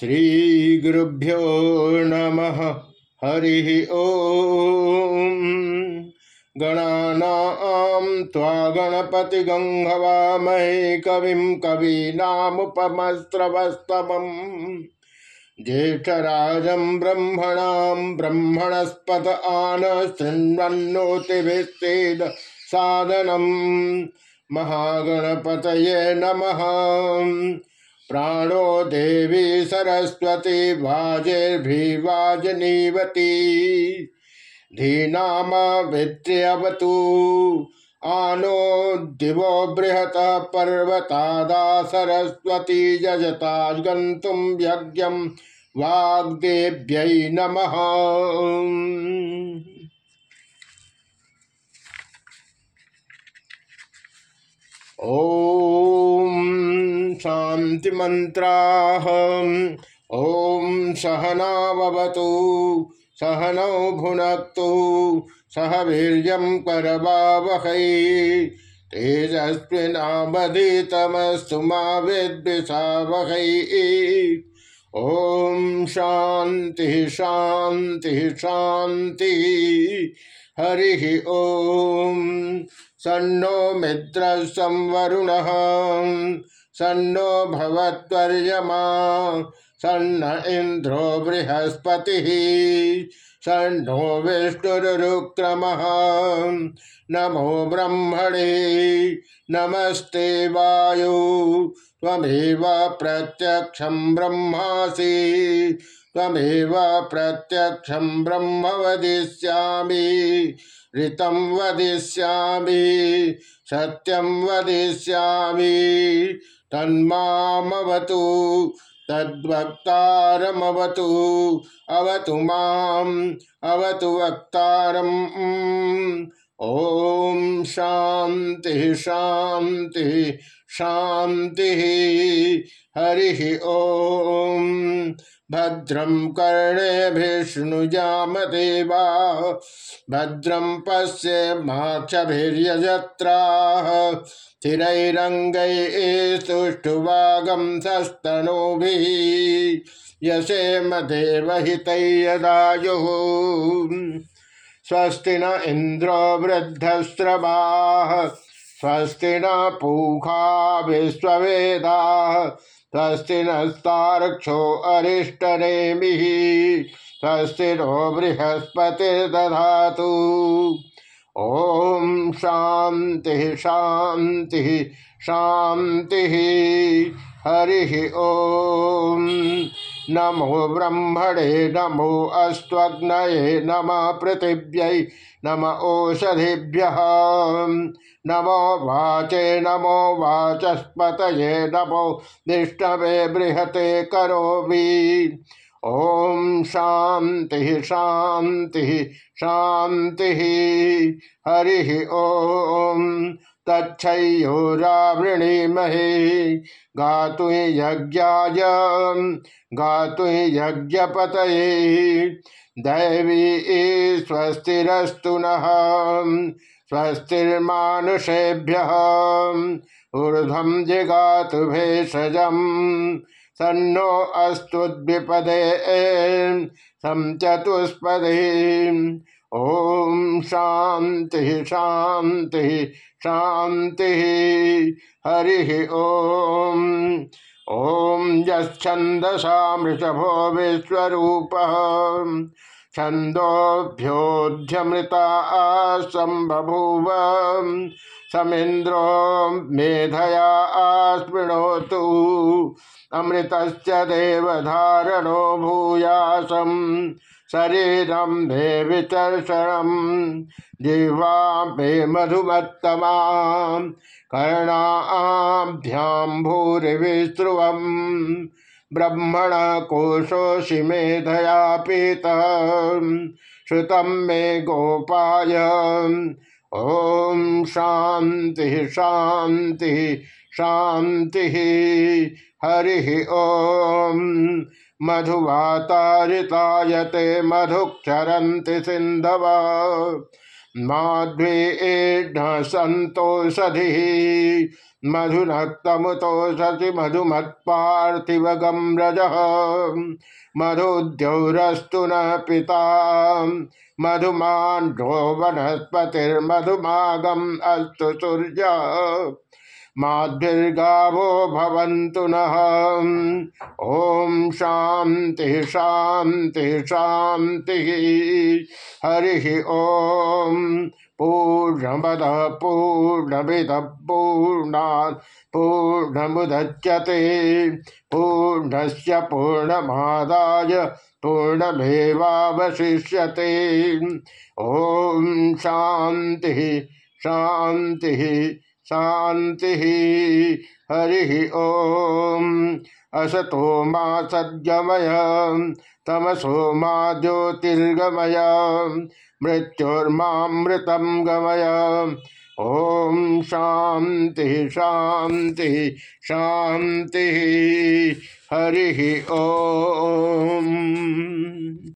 श्रीगुरुभ्यो नमः। हरिः ॐ गणानां त्वा गणपतिगङ्घवामहे कविं कवीनामुपमस्रवस्तमम् ज्येष्ठराजं ब्रह्मणां ब्रह्मणस्पत आन शृण्वन्नोतिभिस्तेद साधनम् महागणपतये नमः। प्राणो देवी सरस्वती वाजेर्भिवाजनीवती। धीनामा वित्र्यवतु आनो दिवो बृहत पर्वतादा सरस्वती जजता गन्तुं यज्ञं वाग्देव्यै नमः। ॐ शान्ति मन्त्राः ॐ सहनावतु, सहनौ भुनक्तु, सह वीर्यं करवावहै। तेजस्विनावधीतमस्तु मा विद्विषावहै ॐ शान्तिः शान्तिः शान्तिः। हरिः ॐ। सन्नो मित्रं वरुणः सन्नो भवत्वर्यमा, सन्न इन्द्रो बृहस्पतिः, सन्नो विष्णुरुक्रमः नमो ब्रह्मणे, नमस्ते वायु, त्वमेव प्रत्यक्षं ब्रह्मासि, त्वमेव प्रत्यक्षं ब्रह्म वदिष्यामि, ऋतं वदिष्यामि, सत्यं वदिष्यामि। तन्मामवतु तद्वक्तारमवतु अवतु माम अवतु वक्तारम। ओम शांति शांति शांति हरि हरिः ॐ भद्रं कर्णेभिष्णुजामदेवा भद्रम पश्य माक्षभिर्यजत्राः स्थिरैरङ्गैस्तुष्टुवागं सस्तनूभिः। यशेम देवहितैयदायुः स्वस्ति न इन्द्रो वृद्धस्रवाः। स्वस्ति न पूखा विश्ववेदाः स्वस्ति नस्तारक्षो अरिष्टनेमिः स्वस्ति नो बृहस्पतिर्दधातु। ओम शांति शांति शांति हरि ओम। नमो ब्रह्मणे नमो अस्त्वग्नये नम पृथिव्यै नम ओषधिभ्य नमो वाचे नमो वाचस्पतये नमो विष्णवे बृहते करोमि। ओम शांति शांति शांति हरि ओम। तच्छयोरावृणीमहे गातु यज्ञाय, गातु यज्ञपतये। दैवी स्वस्तिरस्तु नः, स्वस्तिर्मानुषेभ्य। ऊर्ध्वं जिगातु भेषजम्, सन्नो अस्तुद्विपदे चतुष्पदे। ओम शांति शांति शांति हरि ओम ओम यछंदसामृषभो विश्व छंदोभ्योध्यमृता संबभूव समिंद्रो मेधया आस्पृणोतु। अमृत देवधारणो भूयासम। शरीरम मे विचर्षण जिह्वा मे मधुमत्तमा कर्णाभ्याम भूरिविस्रुव ब्रह्मण कोशोषि मेधया पीत श्रुत मे गोपाय। ओम शांति शांति शांति हरि ओम। मधुवातारितायते मधुक्षरन्ति सिन्धव। माध्वे संतोषधि मधुनक्तमुतोषति मधुमत्पार्थिवगम रज मधुद्यौरस्तु न पिता। मधुमाण्डो वनस्पतिर्मधुमागम अस्तु सूर्य। माधिर्गावो भवन्तु नः। ॐ शान्ति शान्ति, शान्तिः। हरिः ॐ। पूर्णमद पूर्णमिद पूर्णात् पूर्णमुदच्यते। पूर्णस्य पूर्णमादाय पूर्णमेवावशिष्यते। ॐ शान्तिः शान्तिः। शांति हरि ओम। असतो मा सद्गमय, तमसो मा ज्योतिर्गमय मृत्युर्मामृतम गमय। ओम शांति शांति शांति हरि ओम।